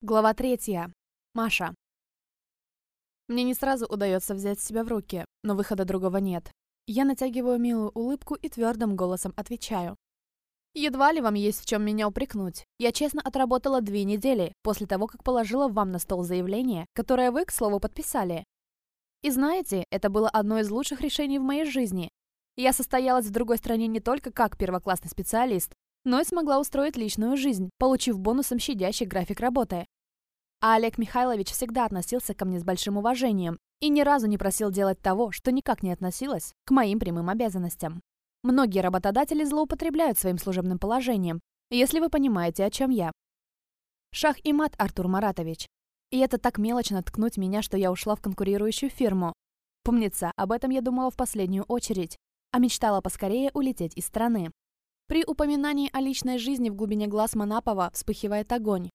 Глава третья. Маша. Мне не сразу удается взять себя в руки, но выхода другого нет. Я натягиваю милую улыбку и твердым голосом отвечаю. Едва ли вам есть в чем меня упрекнуть. Я честно отработала две недели после того, как положила вам на стол заявление, которое вы, к слову, подписали. И знаете, это было одно из лучших решений в моей жизни. Я состоялась в другой стране не только как первоклассный специалист, но и смогла устроить личную жизнь, получив бонусом щадящий график работы. А Олег Михайлович всегда относился ко мне с большим уважением и ни разу не просил делать того, что никак не относилось к моим прямым обязанностям. Многие работодатели злоупотребляют своим служебным положением, если вы понимаете, о чем я. Шах и мат, Артур Маратович. И это так мелочно ткнуть меня, что я ушла в конкурирующую фирму. Помнится, об этом я думала в последнюю очередь, а мечтала поскорее улететь из страны. При упоминании о личной жизни в глубине глаз Манапова вспыхивает огонь.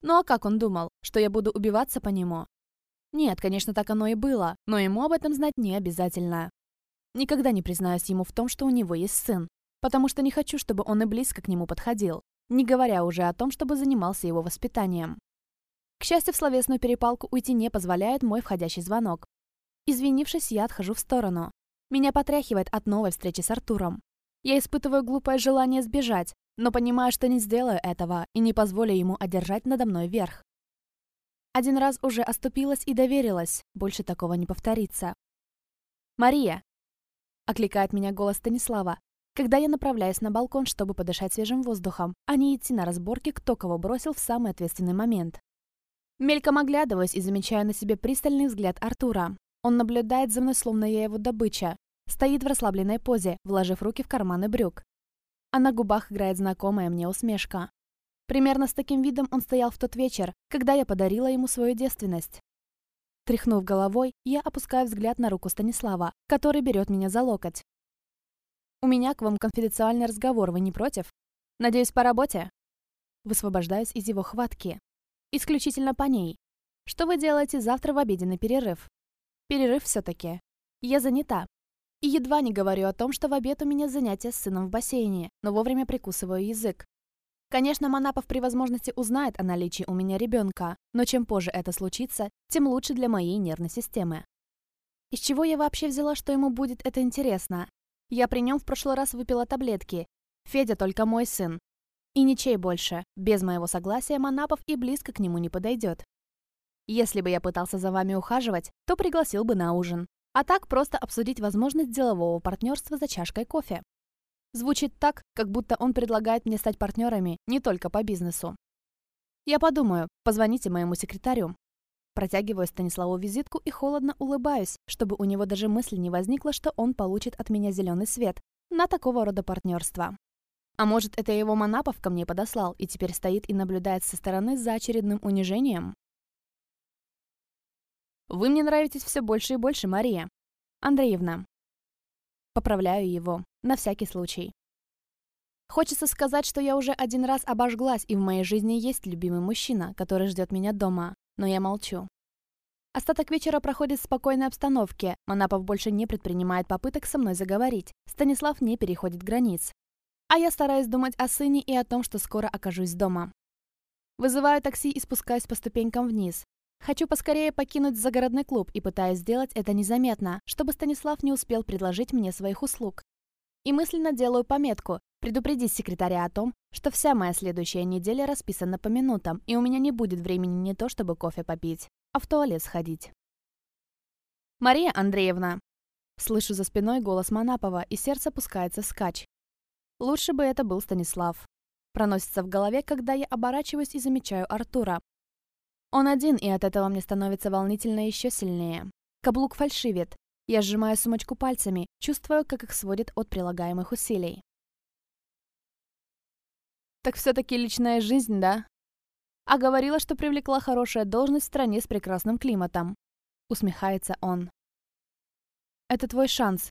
Ну а как он думал, что я буду убиваться по нему? Нет, конечно, так оно и было, но ему об этом знать не обязательно. Никогда не признаюсь ему в том, что у него есть сын, потому что не хочу, чтобы он и близко к нему подходил, не говоря уже о том, чтобы занимался его воспитанием. К счастью, в словесную перепалку уйти не позволяет мой входящий звонок. Извинившись, я отхожу в сторону. Меня потряхивает от новой встречи с Артуром. Я испытываю глупое желание сбежать, но понимаю, что не сделаю этого и не позволю ему одержать надо мной верх. Один раз уже оступилась и доверилась, больше такого не повторится. «Мария!» — окликает меня голос Станислава, когда я направляюсь на балкон, чтобы подышать свежим воздухом, а не идти на разборки, кто кого бросил в самый ответственный момент. Мельком оглядываюсь и замечаю на себе пристальный взгляд Артура. Он наблюдает за мной, словно я его добыча, Стоит в расслабленной позе, вложив руки в карманы брюк. А на губах играет знакомая мне усмешка. Примерно с таким видом он стоял в тот вечер, когда я подарила ему свою девственность. Тряхнув головой, я опускаю взгляд на руку Станислава, который берет меня за локоть. «У меня к вам конфиденциальный разговор, вы не против? Надеюсь, по работе?» Высвобождаюсь из его хватки. «Исключительно по ней. Что вы делаете завтра в обеденный перерыв?» «Перерыв все-таки. Я занята, и едва не говорю о том, что в обед у меня занятия с сыном в бассейне, но вовремя прикусываю язык. Конечно, Манапов при возможности узнает о наличии у меня ребенка, но чем позже это случится, тем лучше для моей нервной системы. Из чего я вообще взяла, что ему будет это интересно? Я при нем в прошлый раз выпила таблетки. Федя только мой сын. И ничей больше. Без моего согласия Манапов и близко к нему не подойдет. Если бы я пытался за вами ухаживать, то пригласил бы на ужин а так просто обсудить возможность делового партнерства за чашкой кофе. Звучит так, как будто он предлагает мне стать партнерами не только по бизнесу. Я подумаю, позвоните моему секретарю. Протягиваю Станиславу визитку и холодно улыбаюсь, чтобы у него даже мысли не возникло, что он получит от меня зеленый свет на такого рода партнерство. А может, это его Манапов ко мне подослал и теперь стоит и наблюдает со стороны за очередным унижением? Вы мне нравитесь все больше и больше, Мария. Андреевна. Поправляю его, на всякий случай. Хочется сказать, что я уже один раз обожглась, и в моей жизни есть любимый мужчина, который ждет меня дома, но я молчу. Остаток вечера проходит в спокойной обстановке, Манапов больше не предпринимает попыток со мной заговорить, Станислав не переходит границ. А я стараюсь думать о сыне и о том, что скоро окажусь дома. Вызываю такси и спускаюсь по ступенькам вниз. Хочу поскорее покинуть загородный клуб и пытаюсь сделать это незаметно, чтобы Станислав не успел предложить мне своих услуг. И мысленно делаю пометку предупредить секретаря о том, что вся моя следующая неделя расписана по минутам, и у меня не будет времени не то чтобы кофе попить, а в туалет сходить. «Мария Андреевна!» Слышу за спиной голос Манапова, и сердце пускается скач. Лучше бы это был Станислав. Проносится в голове, когда я оборачиваюсь и замечаю Артура, он один, и от этого мне становится волнительно еще сильнее. Каблук фальшивит. Я сжимаю сумочку пальцами, чувствую, как их сводит от прилагаемых усилий. Так все-таки личная жизнь, да? А говорила, что привлекла хорошая должность в стране с прекрасным климатом. Усмехается он. Это твой шанс.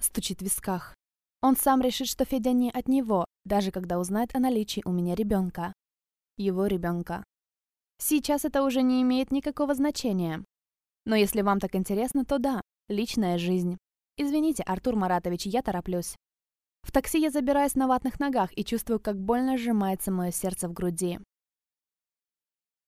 Стучит в висках. Он сам решит, что Федя не от него, даже когда узнает о наличии у меня ребенка. Его ребенка. Сейчас это уже не имеет никакого значения. Но если вам так интересно, то да, личная жизнь. Извините, Артур Маратович, я тороплюсь. В такси я забираюсь на ватных ногах и чувствую, как больно сжимается мое сердце в груди.